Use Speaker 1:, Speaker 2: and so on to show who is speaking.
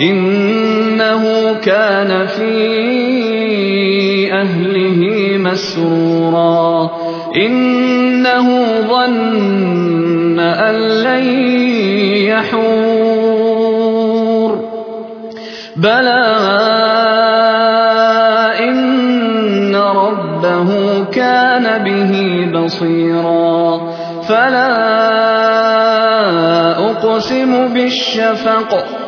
Speaker 1: إنه كان في أهله مسرورا. إنه ظن أن لن يحور. بلى إن ربه كان به بصيرا. فلا أقسم بالشفق.